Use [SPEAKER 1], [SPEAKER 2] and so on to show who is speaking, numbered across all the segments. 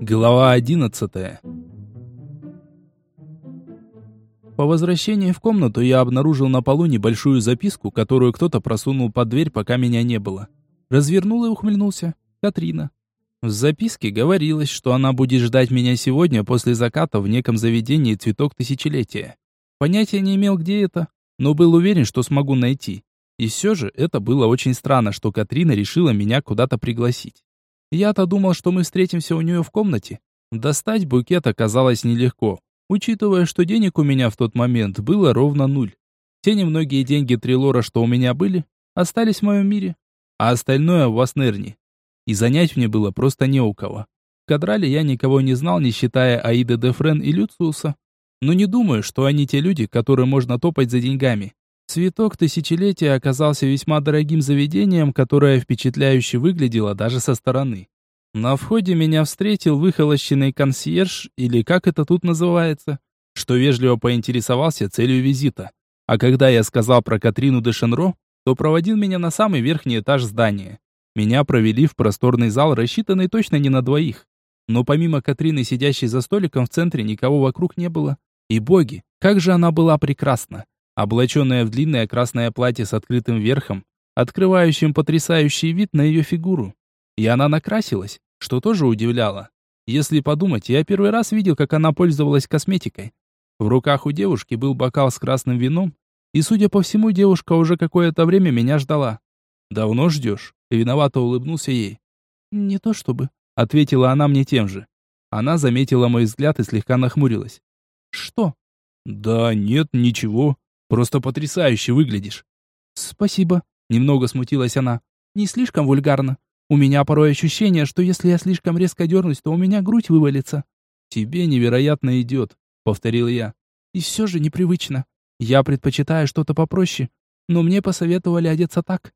[SPEAKER 1] Глава одиннадцатая По возвращении в комнату я обнаружил на полу небольшую записку, которую кто-то просунул под дверь, пока меня не было. Развернул и ухмыльнулся. Катрина. В записке говорилось, что она будет ждать меня сегодня после заката в неком заведении «Цветок тысячелетия». Понятия не имел, где это, но был уверен, что смогу найти. И все же это было очень странно, что Катрина решила меня куда-то пригласить. Я-то думал, что мы встретимся у нее в комнате. Достать букет оказалось нелегко, учитывая, что денег у меня в тот момент было ровно нуль. Те немногие деньги Трилора, что у меня были, остались в моем мире, а остальное в Васнерне. И занять мне было просто не у кого. В Кадрале я никого не знал, не считая Аиды Дефрен и Люциуса. Но не думаю, что они те люди, которые можно топать за деньгами. Цветок тысячелетия оказался весьма дорогим заведением, которое впечатляюще выглядело даже со стороны. На входе меня встретил выхолощенный консьерж, или как это тут называется, что вежливо поинтересовался целью визита. А когда я сказал про Катрину де Шенро, то проводил меня на самый верхний этаж здания. Меня провели в просторный зал, рассчитанный точно не на двоих. Но помимо Катрины, сидящей за столиком в центре, никого вокруг не было. И боги, как же она была прекрасна! Облаченная в длинное красное платье с открытым верхом, открывающим потрясающий вид на ее фигуру. И она накрасилась, что тоже удивляло. Если подумать, я первый раз видел, как она пользовалась косметикой. В руках у девушки был бокал с красным вином, и, судя по всему, девушка уже какое-то время меня ждала. «Давно ждешь?» Виновато улыбнулся ей. «Не то чтобы», — ответила она мне тем же. Она заметила мой взгляд и слегка нахмурилась. «Что?» «Да нет, ничего. Просто потрясающе выглядишь». «Спасибо», — немного смутилась она. «Не слишком вульгарно. У меня порой ощущение, что если я слишком резко дернусь, то у меня грудь вывалится». «Тебе невероятно идет», — повторил я. «И все же непривычно. Я предпочитаю что-то попроще, но мне посоветовали одеться так.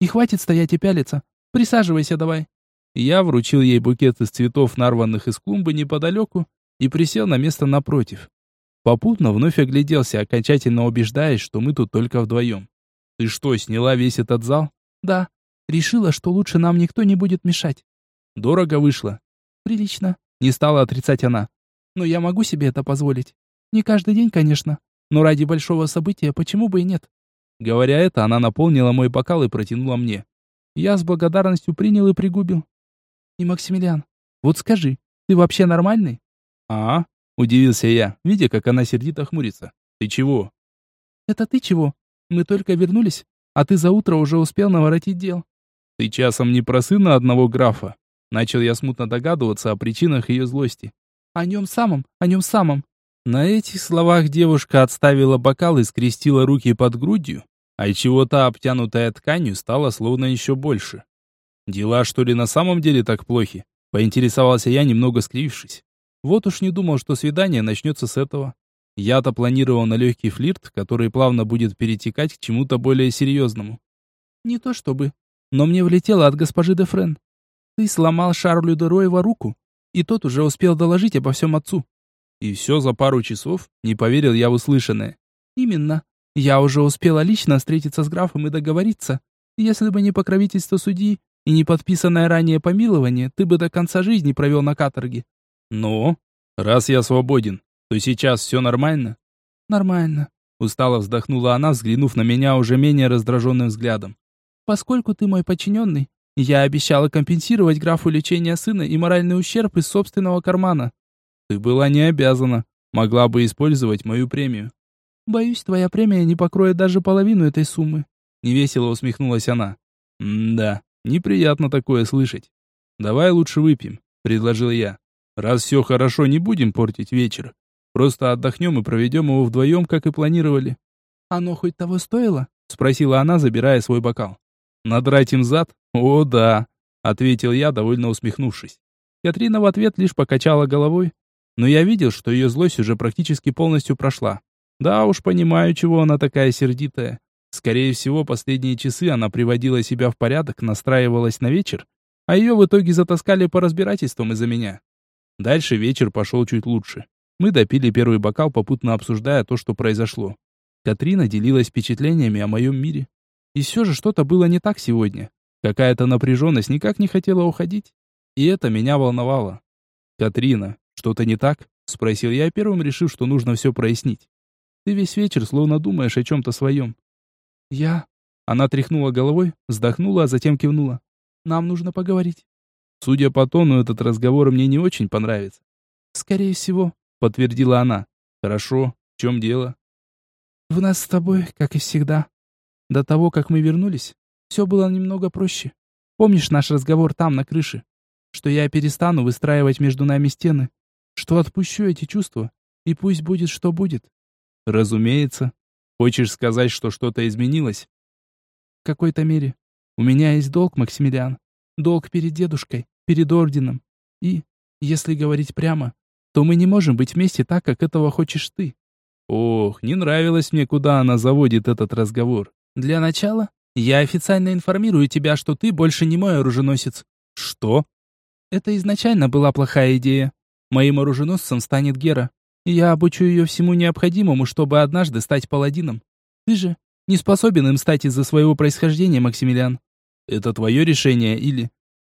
[SPEAKER 1] И хватит стоять и пялиться. Присаживайся давай». Я вручил ей букет из цветов, нарванных из клумбы неподалеку, и присел на место напротив. Попутно вновь огляделся, окончательно убеждаясь, что мы тут только вдвоем. «Ты что, сняла весь этот зал?» «Да. Решила, что лучше нам никто не будет мешать». «Дорого вышло?» «Прилично», — не стала отрицать она. «Но я могу себе это позволить. Не каждый день, конечно, но ради большого события почему бы и нет?» Говоря это, она наполнила мой бокал и протянула мне. Я с благодарностью принял и пригубил. «И, Максимилиан, вот скажи, ты вообще нормальный?» «А?» — удивился я, видя, как она сердито хмурится. «Ты чего?» «Это ты чего? Мы только вернулись, а ты за утро уже успел наворотить дел». «Ты часом не про сына одного графа?» Начал я смутно догадываться о причинах ее злости. «О нем самом, о нем самом». На этих словах девушка отставила бокал и скрестила руки под грудью, а чего-то обтянутая тканью стало словно еще больше. Дела, что ли, на самом деле так плохи? Поинтересовался я, немного скривившись. Вот уж не думал, что свидание начнется с этого. Я-то планировал на легкий флирт, который плавно будет перетекать к чему-то более серьезному. Не то чтобы. Но мне влетело от госпожи де Френ. Ты сломал Шарлю де Роева руку, и тот уже успел доложить обо всем отцу. И все за пару часов? Не поверил я в услышанное. Именно. Я уже успела лично встретиться с графом и договориться. Если бы не покровительство судьи и не подписанное ранее помилование, ты бы до конца жизни провел на каторге. Но, раз я свободен, то сейчас все нормально? Нормально. Устало вздохнула она, взглянув на меня уже менее раздраженным взглядом. Поскольку ты мой подчиненный, я обещала компенсировать графу лечение сына и моральный ущерб из собственного кармана. Ты была не обязана. Могла бы использовать мою премию. Боюсь, твоя премия не покроет даже половину этой суммы. Невесело усмехнулась она. да неприятно такое слышать. Давай лучше выпьем, предложил я. Раз все хорошо, не будем портить вечер. Просто отдохнем и проведем его вдвоем, как и планировали. Оно хоть того стоило? Спросила она, забирая свой бокал. Надрать им зад? О, да, ответил я, довольно усмехнувшись. Катрина в ответ лишь покачала головой, но я видел, что ее злость уже практически полностью прошла. Да уж понимаю, чего она такая сердитая. Скорее всего, последние часы она приводила себя в порядок, настраивалась на вечер, а ее в итоге затаскали по разбирательствам из-за меня. Дальше вечер пошел чуть лучше. Мы допили первый бокал, попутно обсуждая то, что произошло. Катрина делилась впечатлениями о моем мире. И все же что-то было не так сегодня. Какая-то напряженность никак не хотела уходить. И это меня волновало. «Катрина, что-то не так?» — спросил я первым, решив, что нужно все прояснить. «Ты весь вечер словно думаешь о чем-то своем». «Я...» Она тряхнула головой, вздохнула, а затем кивнула. «Нам нужно поговорить». Судя по тону, этот разговор мне не очень понравится. «Скорее всего», — подтвердила она. «Хорошо. В чем дело?» «В нас с тобой, как и всегда. До того, как мы вернулись, все было немного проще. Помнишь наш разговор там, на крыше? Что я перестану выстраивать между нами стены, что отпущу эти чувства, и пусть будет, что будет». «Разумеется. Хочешь сказать, что что-то изменилось?» «В какой-то мере. У меня есть долг, Максимилиан. Долг перед дедушкой, перед орденом. И, если говорить прямо, то мы не можем быть вместе так, как этого хочешь ты. Ох, не нравилось мне, куда она заводит этот разговор. Для начала, я официально информирую тебя, что ты больше не мой оруженосец. Что? Это изначально была плохая идея. Моим оруженосцем станет Гера. Я обучу ее всему необходимому, чтобы однажды стать паладином. Ты же не способен им стать из-за своего происхождения, Максимилиан. Это твое решение или...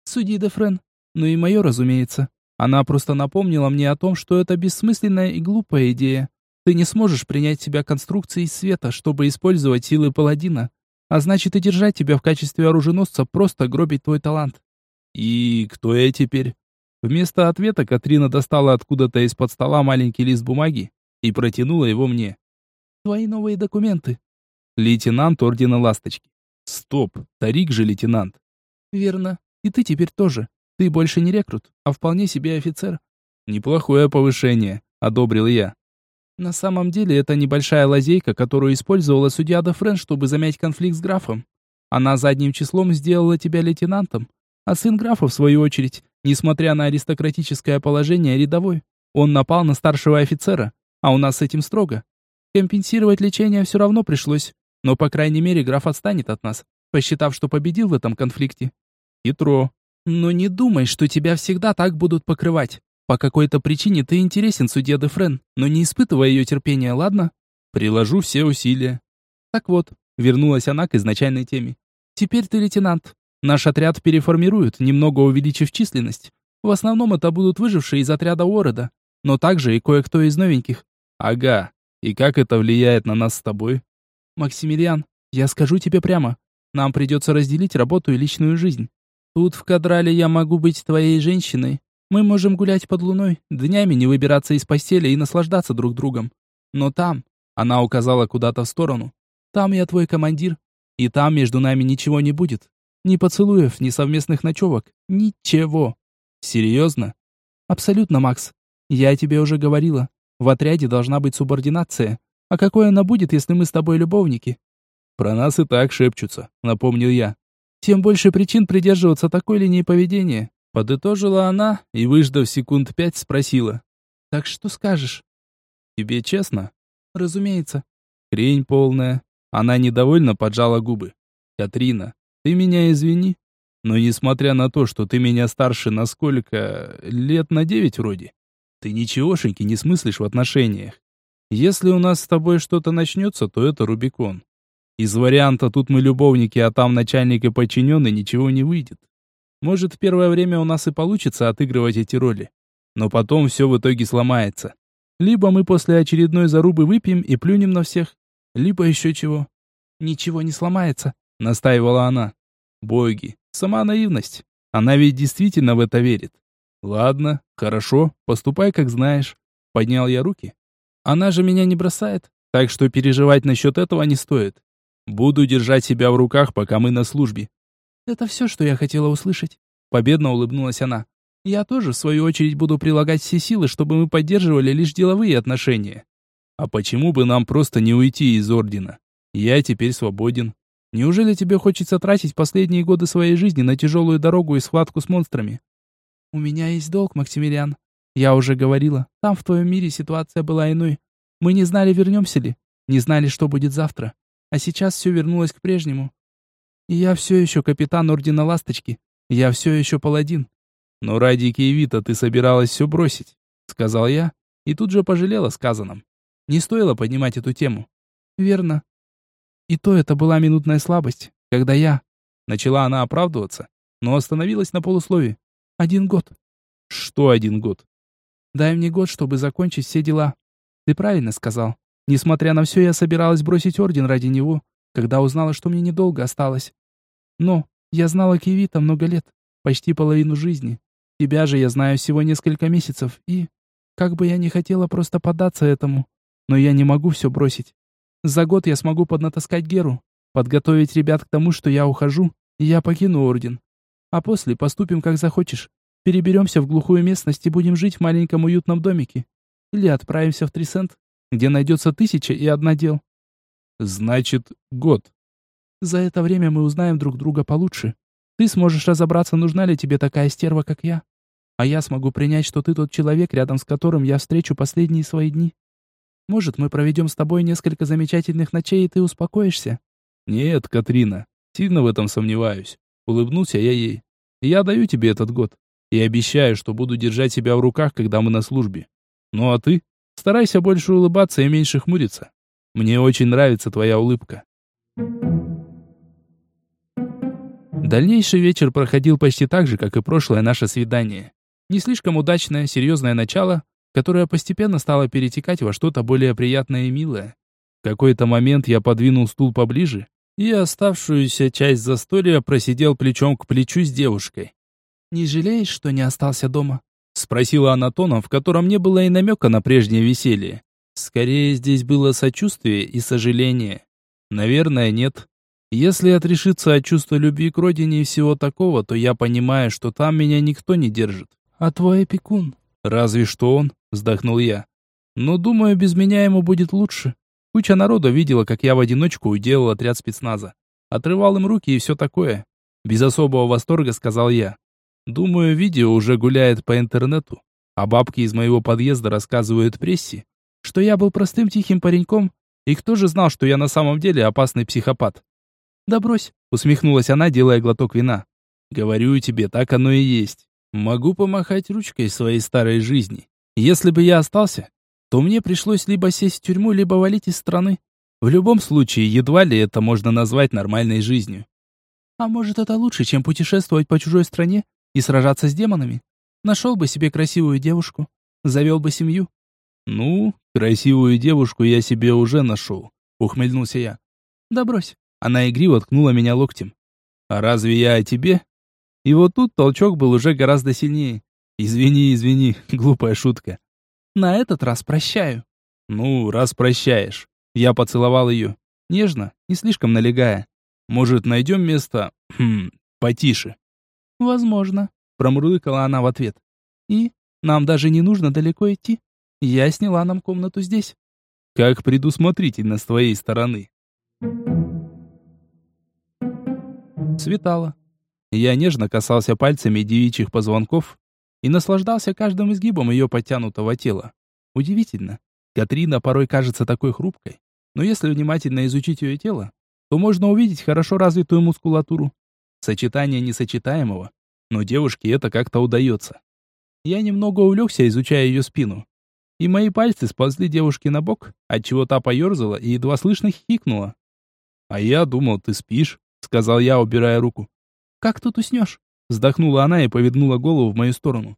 [SPEAKER 1] Суди, Дефрен. Ну и мое, разумеется. Она просто напомнила мне о том, что это бессмысленная и глупая идея. Ты не сможешь принять себя конструкцией света, чтобы использовать силы паладина. А значит и держать тебя в качестве оруженосца просто гробить твой талант. И кто я теперь? Вместо ответа Катрина достала откуда-то из-под стола маленький лист бумаги и протянула его мне. Твои новые документы. Лейтенант Ордена Ласточки. Стоп, Тарик же лейтенант. Верно. И ты теперь тоже. Ты больше не рекрут, а вполне себе офицер. Неплохое повышение, одобрил я. На самом деле это небольшая лазейка, которую использовала судья Дефрен, чтобы замять конфликт с графом. Она задним числом сделала тебя лейтенантом, а сын графа, в свою очередь, несмотря на аристократическое положение, рядовой. Он напал на старшего офицера, а у нас с этим строго. Компенсировать лечение все равно пришлось, но, по крайней мере, граф отстанет от нас, посчитав, что победил в этом конфликте. Хитро. Но не думай, что тебя всегда так будут покрывать. По какой-то причине ты интересен судье Дефрен, но не испытывай ее терпения, ладно? Приложу все усилия. Так вот, вернулась она к изначальной теме. Теперь ты лейтенант. Наш отряд переформируют, немного увеличив численность. В основном это будут выжившие из отряда Уорода, но также и кое-кто из новеньких. Ага. И как это влияет на нас с тобой? Максимилиан, я скажу тебе прямо. Нам придется разделить работу и личную жизнь. Тут в Кадрале я могу быть твоей женщиной. Мы можем гулять под луной, днями не выбираться из постели и наслаждаться друг другом. Но там, она указала куда-то в сторону, там я твой командир, и там между нами ничего не будет. Ни поцелуев, ни совместных ночевок, ничего. Серьезно? Абсолютно, Макс. Я тебе уже говорила, в отряде должна быть субординация. А какой она будет, если мы с тобой любовники? Про нас и так шепчутся, напомнил я. Тем больше причин придерживаться такой линии поведения, подытожила она и, выждав секунд пять, спросила: "Так что скажешь?" "Тебе честно?" "Разумеется." Хрень полная. Она недовольно поджала губы. "Катрина, ты меня извини, но несмотря на то, что ты меня старше на сколько лет на девять вроде, ты ничегошеньки не смыслишь в отношениях. Если у нас с тобой что-то начнется, то это Рубикон. Из варианта тут мы любовники, а там начальник и подчиненный ничего не выйдет. Может, в первое время у нас и получится отыгрывать эти роли. Но потом все в итоге сломается. Либо мы после очередной зарубы выпьем и плюнем на всех, либо еще чего. Ничего не сломается, настаивала она. Боги, сама наивность. Она ведь действительно в это верит. Ладно, хорошо, поступай как знаешь. Поднял я руки. Она же меня не бросает, так что переживать насчет этого не стоит. Буду держать себя в руках, пока мы на службе. Это все, что я хотела услышать. Победно улыбнулась она. Я тоже, в свою очередь, буду прилагать все силы, чтобы мы поддерживали лишь деловые отношения. А почему бы нам просто не уйти из Ордена? Я теперь свободен. Неужели тебе хочется тратить последние годы своей жизни на тяжелую дорогу и схватку с монстрами? У меня есть долг, Максимилиан. Я уже говорила, там в твоем мире ситуация была иной. Мы не знали, вернемся ли, не знали, что будет завтра. А сейчас все вернулось к прежнему. И я все еще капитан Ордена Ласточки. Я все еще паладин. Но ради Киевита ты собиралась все бросить, сказал я, и тут же пожалела сказанном. Не стоило поднимать эту тему. Верно. И то это была минутная слабость, когда я, Начала она оправдываться, но остановилась на полуслове. Один год. Что один год? Дай мне год, чтобы закончить все дела. Ты правильно сказал. Несмотря на все, я собиралась бросить орден ради него, когда узнала, что мне недолго осталось. Но я знала Кивита много лет, почти половину жизни. Тебя же я знаю всего несколько месяцев, и... Как бы я не хотела просто поддаться этому, но я не могу все бросить. За год я смогу поднатаскать Геру, подготовить ребят к тому, что я ухожу, и я покину Орден. А после поступим как захочешь. Переберемся в глухую местность и будем жить в маленьком уютном домике. Или отправимся в Трисент, где найдется тысяча и одна дел. Значит, год. За это время мы узнаем друг друга получше. Ты сможешь разобраться, нужна ли тебе такая стерва, как я. А я смогу принять, что ты тот человек, рядом с которым я встречу последние свои дни. Может, мы проведем с тобой несколько замечательных ночей, и ты успокоишься? Нет, Катрина, сильно в этом сомневаюсь. Улыбнулся я ей. Я даю тебе этот год. И обещаю, что буду держать себя в руках, когда мы на службе. Ну а ты? Старайся больше улыбаться и меньше хмуриться. Мне очень нравится твоя улыбка. Дальнейший вечер проходил почти так же, как и прошлое наше свидание. Не слишком удачное, серьезное начало, которое постепенно стало перетекать во что-то более приятное и милое. В какой-то момент я подвинул стул поближе и оставшуюся часть застолья просидел плечом к плечу с девушкой. «Не жалеешь, что не остался дома?» Спросила она тоном, в котором не было и намека на прежнее веселье. Скорее, здесь было сочувствие и сожаление. Наверное, нет. Если отрешиться от чувства любви к родине и всего такого, то я понимаю, что там меня никто не держит. А твой опекун? Разве что он, вздохнул я. Но думаю, без меня ему будет лучше. Куча народа видела, как я в одиночку уделал отряд спецназа. Отрывал им руки и все такое. Без особого восторга сказал я. Думаю, видео уже гуляет по интернету, а бабки из моего подъезда рассказывают прессе, что я был простым тихим пареньком, и кто же знал, что я на самом деле опасный психопат? Да брось, усмехнулась она, делая глоток вина. Говорю тебе, так оно и есть. Могу помахать ручкой своей старой жизни. Если бы я остался, то мне пришлось либо сесть в тюрьму, либо валить из страны. В любом случае, едва ли это можно назвать нормальной жизнью. А может, это лучше, чем путешествовать по чужой стране и сражаться с демонами. Нашел бы себе красивую девушку, завел бы семью. Ну, красивую девушку я себе уже нашел, ухмыльнулся я. Да брось. Она игриво ткнула меня локтем. А разве я о тебе? И вот тут толчок был уже гораздо сильнее. Извини, извини, глупая шутка. На этот раз прощаю. Ну, раз прощаешь. Я поцеловал ее. Нежно, не слишком налегая. Может, найдем место... Хм, потише. «Возможно», — промурлыкала она в ответ. «И нам даже не нужно далеко идти. Я сняла нам комнату здесь». «Как предусмотрительно с твоей стороны». Светало. Я нежно касался пальцами девичьих позвонков и наслаждался каждым изгибом ее подтянутого тела. Удивительно. Катрина порой кажется такой хрупкой, но если внимательно изучить ее тело, то можно увидеть хорошо развитую мускулатуру, Сочетание несочетаемого, но девушке это как-то удается. Я немного увлекся, изучая ее спину. И мои пальцы сползли девушке на бок, отчего та поерзала и едва слышно хихикнула. «А я думал, ты спишь», — сказал я, убирая руку. «Как тут уснешь?» — вздохнула она и повернула голову в мою сторону.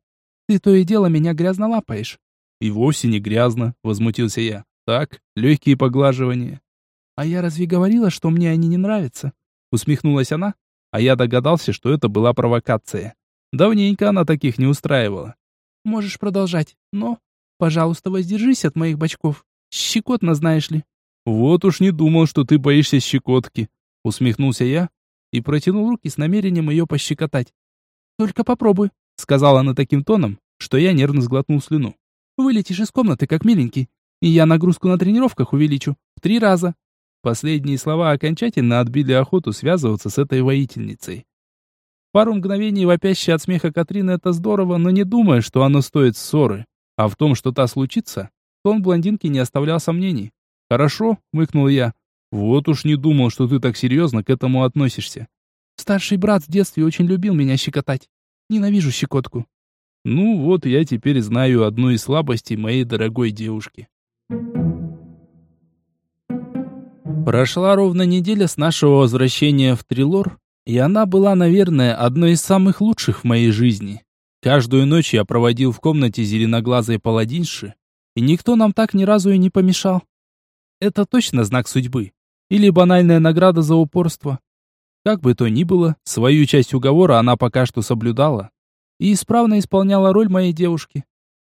[SPEAKER 1] «Ты то и дело меня грязно лапаешь». «И вовсе не грязно», — возмутился я. «Так, легкие поглаживания». «А я разве говорила, что мне они не нравятся?» Усмехнулась она, а я догадался, что это была провокация. Давненько она таких не устраивала. Можешь продолжать, но, пожалуйста, воздержись от моих бочков. Щекотно, знаешь ли. Вот уж не думал, что ты боишься щекотки, усмехнулся я и протянул руки с намерением ее пощекотать. Только попробуй, сказала она таким тоном, что я нервно сглотнул слюну. Вылетишь из комнаты, как миленький, и я нагрузку на тренировках увеличу в три раза. Последние слова окончательно отбили охоту связываться с этой воительницей. Пару мгновений вопящая от смеха Катрины это здорово, но не думая, что оно стоит ссоры. А в том, что та случится, тон блондинки не оставлял сомнений. «Хорошо», — мыкнул я. «Вот уж не думал, что ты так серьезно к этому относишься». «Старший брат в детстве очень любил меня щекотать. Ненавижу щекотку». «Ну вот я теперь знаю одну из слабостей моей дорогой девушки». Прошла ровно неделя с нашего возвращения в Трилор, И она была, наверное, одной из самых лучших в моей жизни. Каждую ночь я проводил в комнате зеленоглазой паладинши, и никто нам так ни разу и не помешал. Это точно знак судьбы. Или банальная награда за упорство. Как бы то ни было, свою часть уговора она пока что соблюдала и исправно исполняла роль моей девушки.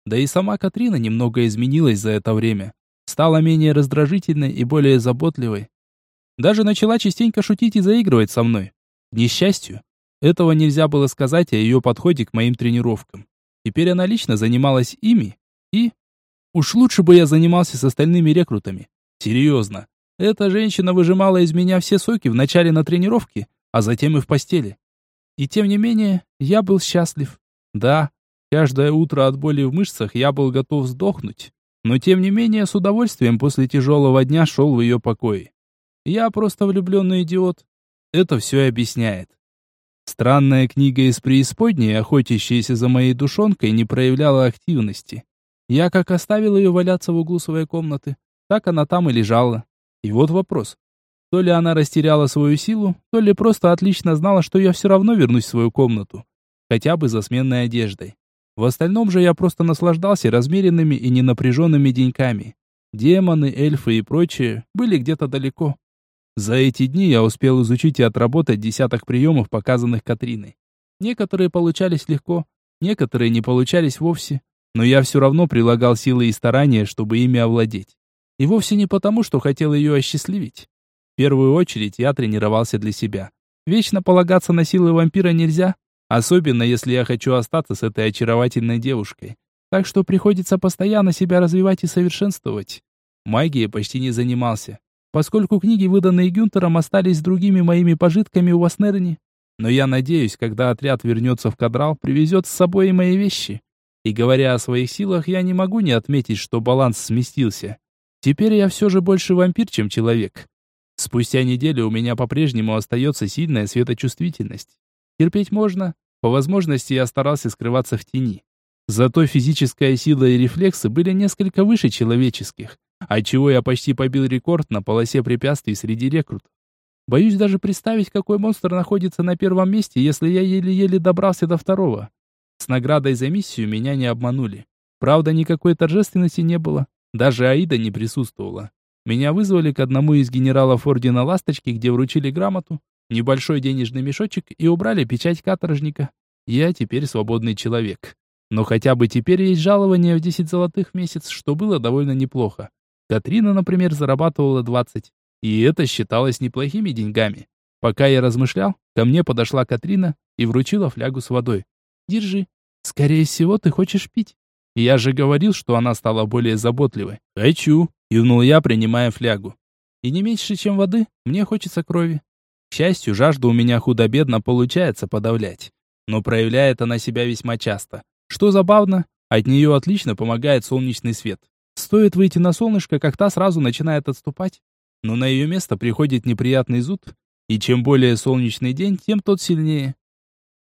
[SPEAKER 1] Да и сама Катрина немного изменилась за это время. Стала менее раздражительной и более заботливой. Даже начала частенько шутить и заигрывать со мной. К несчастью, этого нельзя было сказать о ее подходе к моим тренировкам. Теперь она лично занималась ими, и... Уж лучше бы я занимался с остальными рекрутами. Серьезно. Эта женщина выжимала из меня все соки вначале на тренировке, а затем и в постели. И тем не менее, я был счастлив. Да, каждое утро от боли в мышцах я был готов сдохнуть, но тем не менее с удовольствием после тяжелого дня шел в ее покое. Я просто влюбленный идиот. Это все объясняет. Странная книга из преисподней, охотящаяся за моей душонкой, не проявляла активности. Я как оставил ее валяться в углу своей комнаты, так она там и лежала. И вот вопрос. То ли она растеряла свою силу, то ли просто отлично знала, что я все равно вернусь в свою комнату. Хотя бы за сменной одеждой. В остальном же я просто наслаждался размеренными и ненапряженными деньками. Демоны, эльфы и прочее были где-то далеко. За эти дни я успел изучить и отработать десяток приемов, показанных Катриной. Некоторые получались легко, некоторые не получались вовсе, но я все равно прилагал силы и старания, чтобы ими овладеть. И вовсе не потому, что хотел ее осчастливить. В первую очередь я тренировался для себя. Вечно полагаться на силы вампира нельзя, особенно если я хочу остаться с этой очаровательной девушкой. Так что приходится постоянно себя развивать и совершенствовать. Магией почти не занимался, поскольку книги, выданные Гюнтером, остались с другими моими пожитками у Васнерни. Но я надеюсь, когда отряд вернется в Кадрал, привезет с собой и мои вещи. И говоря о своих силах, я не могу не отметить, что баланс сместился. Теперь я все же больше вампир, чем человек. Спустя неделю у меня по-прежнему остается сильная светочувствительность. Терпеть можно. По возможности я старался скрываться в тени. Зато физическая сила и рефлексы были несколько выше человеческих отчего я почти побил рекорд на полосе препятствий среди рекрутов. Боюсь даже представить, какой монстр находится на первом месте, если я еле-еле добрался до второго. С наградой за миссию меня не обманули. Правда, никакой торжественности не было. Даже Аида не присутствовала. Меня вызвали к одному из генералов Ордена Ласточки, где вручили грамоту, небольшой денежный мешочек и убрали печать каторжника. Я теперь свободный человек. Но хотя бы теперь есть жалование в 10 золотых в месяц, что было довольно неплохо. Катрина, например, зарабатывала 20. И это считалось неплохими деньгами. Пока я размышлял, ко мне подошла Катрина и вручила флягу с водой. «Держи. Скорее всего, ты хочешь пить». Я же говорил, что она стала более заботливой. «Хочу», — кивнул я, принимая флягу. «И не меньше, чем воды, мне хочется крови». К счастью, жажду у меня худо-бедно получается подавлять. Но проявляет она себя весьма часто. Что забавно, от нее отлично помогает солнечный свет. Стоит выйти на солнышко, как та сразу начинает отступать. Но на ее место приходит неприятный зуд, и чем более солнечный день, тем тот сильнее.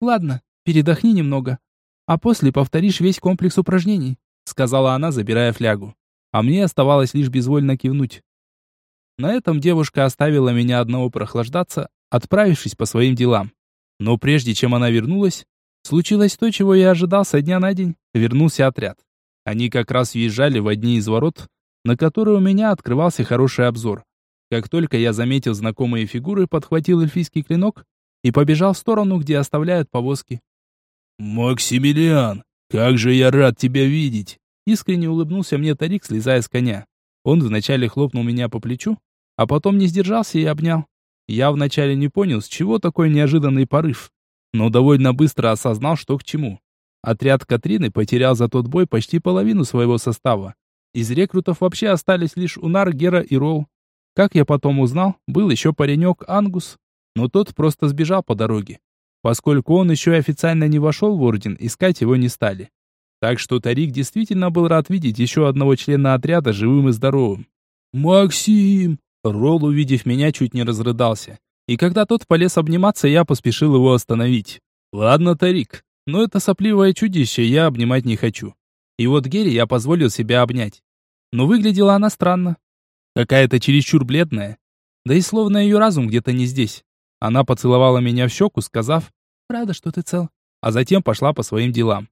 [SPEAKER 1] «Ладно, передохни немного, а после повторишь весь комплекс упражнений», сказала она, забирая флягу. А мне оставалось лишь безвольно кивнуть. На этом девушка оставила меня одного прохлаждаться, отправившись по своим делам. Но прежде чем она вернулась, случилось то, чего я ожидал со дня на день. Вернулся отряд. Они как раз въезжали в одни из ворот, на которые у меня открывался хороший обзор. Как только я заметил знакомые фигуры, подхватил эльфийский клинок и побежал в сторону, где оставляют повозки.
[SPEAKER 2] «Максимилиан, как же я рад тебя видеть!»
[SPEAKER 1] Искренне улыбнулся мне Тарик, слезая с коня. Он вначале хлопнул меня по плечу, а потом не сдержался и обнял. Я вначале не понял, с чего такой неожиданный порыв, но довольно быстро осознал, что к чему. Отряд Катрины потерял за тот бой почти половину своего состава. Из рекрутов вообще остались лишь Унар, Гера и Ролл. Как я потом узнал, был еще паренек Ангус, но тот просто сбежал по дороге. Поскольку он еще и официально не вошел в Орден, искать его не стали. Так что Тарик действительно был рад видеть еще одного члена отряда живым и здоровым.
[SPEAKER 2] «Максим!»
[SPEAKER 1] Ролл, увидев меня, чуть не разрыдался. И когда тот полез обниматься, я поспешил его остановить. «Ладно, Тарик, но это сопливое чудище я обнимать не хочу. И вот Гере я позволил себя обнять. Но выглядела она странно. Какая-то чересчур бледная. Да и словно ее разум где-то не здесь. Она поцеловала меня в щеку, сказав «Рада, что ты цел», а затем пошла по своим делам.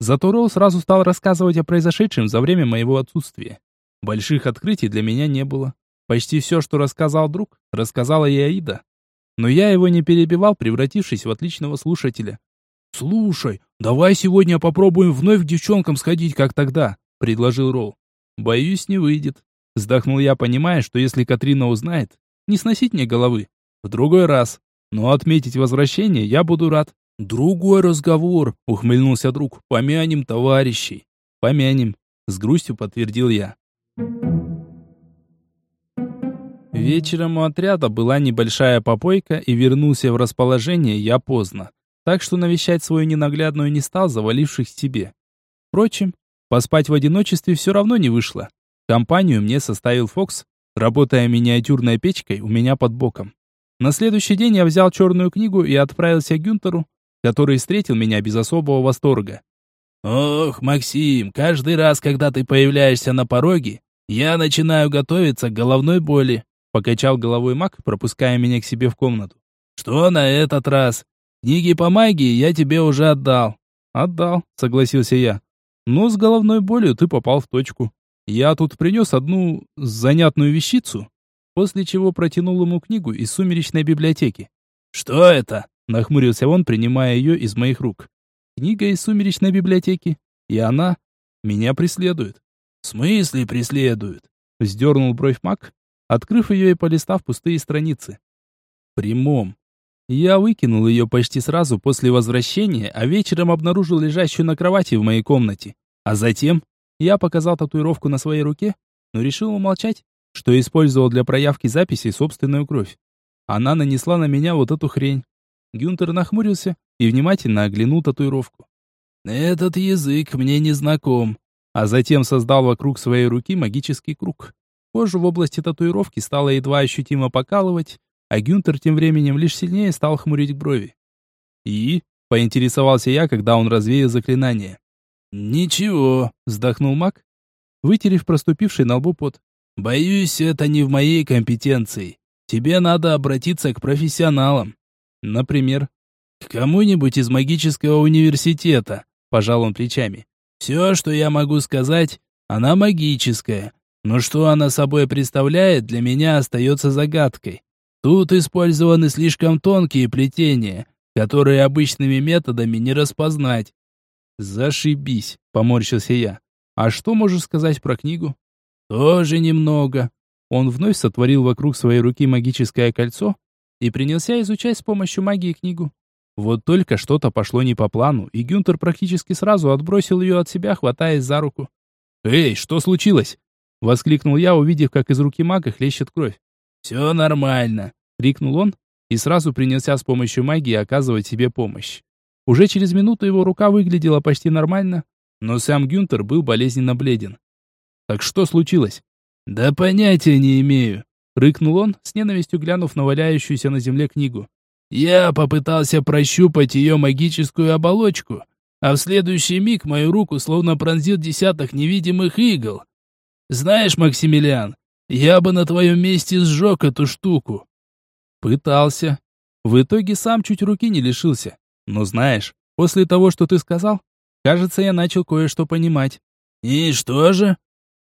[SPEAKER 1] Зато Роу сразу стал рассказывать о произошедшем за время моего отсутствия. Больших открытий для меня не было. Почти все, что рассказал друг, рассказала и Аида. Но я его не перебивал, превратившись в отличного слушателя. «Слушай, давай сегодня попробуем вновь к девчонкам сходить, как тогда», — предложил Роу. «Боюсь, не выйдет». Вздохнул я, понимая, что если Катрина узнает, не сносить мне головы. В другой раз. Но отметить возвращение я буду рад. «Другой разговор», — ухмыльнулся друг. «Помянем товарищей». «Помянем», — с грустью подтвердил я. Вечером у отряда была небольшая попойка, и вернулся в расположение я поздно. Так что навещать свою ненаглядную не стал, завалившись к себе. Впрочем, поспать в одиночестве все равно не вышло. Компанию мне составил Фокс, работая миниатюрной печкой у меня под боком. На следующий день я взял черную книгу и отправился к Гюнтеру, который встретил меня без особого восторга.
[SPEAKER 2] «Ох, Максим, каждый раз, когда ты появляешься на пороге, я начинаю готовиться к головной боли», покачал головой маг, пропуская меня к себе в комнату. «Что на этот раз? Книги по магии я тебе уже отдал».
[SPEAKER 1] «Отдал», согласился я. «Но с головной болью ты попал в точку. Я тут принес одну занятную вещицу, после чего протянул ему книгу из сумеречной библиотеки.
[SPEAKER 2] «Что это?»
[SPEAKER 1] Нахмурился он, принимая ее из моих рук. Книга из сумеречной библиотеки. И она меня преследует.
[SPEAKER 2] В смысле преследует?
[SPEAKER 1] Вздернул бровь маг, открыв ее и полистав пустые страницы. Прямом. Я выкинул ее почти сразу после возвращения, а вечером обнаружил лежащую на кровати в моей комнате. А затем я показал татуировку на своей руке, но решил умолчать, что использовал для проявки записей собственную кровь. Она нанесла на меня вот эту хрень. Гюнтер нахмурился и внимательно оглянул татуировку.
[SPEAKER 2] «Этот язык мне не знаком»,
[SPEAKER 1] а затем создал вокруг своей руки магический круг. Кожу в области татуировки стало едва ощутимо покалывать, а Гюнтер тем временем лишь сильнее стал хмурить брови. «И?» — поинтересовался я, когда он развеял заклинание.
[SPEAKER 2] «Ничего», — вздохнул маг,
[SPEAKER 1] вытерев проступивший на лбу пот.
[SPEAKER 2] «Боюсь, это не в моей компетенции. Тебе надо обратиться к профессионалам.
[SPEAKER 1] Например,
[SPEAKER 2] к кому-нибудь из магического университета, пожал он плечами. Все, что я могу сказать, она магическая, но что она собой представляет, для меня остается загадкой. Тут использованы слишком тонкие плетения, которые обычными методами не распознать.
[SPEAKER 1] Зашибись, поморщился я. А что можешь сказать про книгу?
[SPEAKER 2] Тоже немного.
[SPEAKER 1] Он вновь сотворил вокруг своей руки магическое кольцо, и принялся изучать с помощью магии книгу. Вот только что-то пошло не по плану, и Гюнтер практически сразу отбросил ее от себя, хватаясь за руку. «Эй, что случилось?» — воскликнул я, увидев, как из руки мага хлещет кровь.
[SPEAKER 2] «Все нормально», —
[SPEAKER 1] крикнул он, и сразу принялся с помощью магии оказывать себе помощь. Уже через минуту его рука выглядела почти нормально, но сам Гюнтер был болезненно бледен. «Так что случилось?»
[SPEAKER 2] «Да понятия не имею»,
[SPEAKER 1] Рыкнул он, с ненавистью глянув на валяющуюся на земле книгу.
[SPEAKER 2] Я попытался прощупать ее магическую оболочку, а в следующий миг мою руку словно пронзил десяток невидимых игл. Знаешь, Максимилиан, я бы на твоем месте сжег эту штуку.
[SPEAKER 1] Пытался. В итоге сам чуть руки не лишился. Но знаешь, после того, что ты сказал, кажется, я начал кое-что понимать.
[SPEAKER 2] И что же?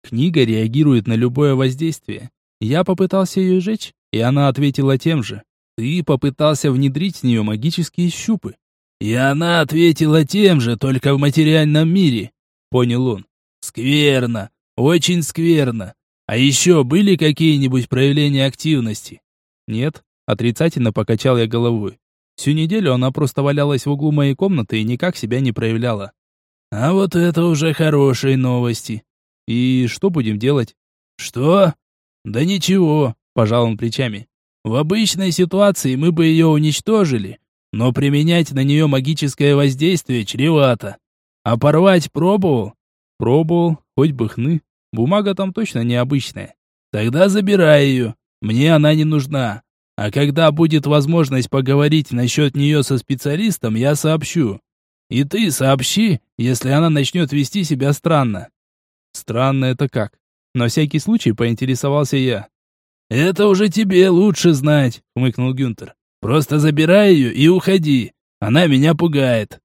[SPEAKER 1] Книга реагирует на любое воздействие. Я попытался ее сжечь, и она ответила тем же. Ты попытался внедрить в нее магические щупы.
[SPEAKER 2] И она ответила тем же, только в материальном мире. Понял он. Скверно. Очень скверно. А еще были какие-нибудь проявления активности?
[SPEAKER 1] Нет, отрицательно покачал я головой. Всю неделю она просто валялась в углу моей комнаты и никак себя не проявляла.
[SPEAKER 2] А вот это уже хорошие новости.
[SPEAKER 1] И что будем делать?
[SPEAKER 2] Что? «Да ничего», – пожал он плечами. «В обычной ситуации мы бы ее уничтожили, но применять на нее магическое воздействие чревато. А порвать пробовал?»
[SPEAKER 1] «Пробовал, хоть бы хны. Бумага там точно необычная».
[SPEAKER 2] «Тогда забирай ее. Мне она не нужна. А когда будет возможность поговорить насчет нее со специалистом, я сообщу. И ты сообщи, если она начнет вести себя странно».
[SPEAKER 1] «Странно это как?» На всякий случай поинтересовался я.
[SPEAKER 2] «Это уже тебе лучше знать», — хмыкнул Гюнтер. Просто забирай ее и уходи. Она меня пугает».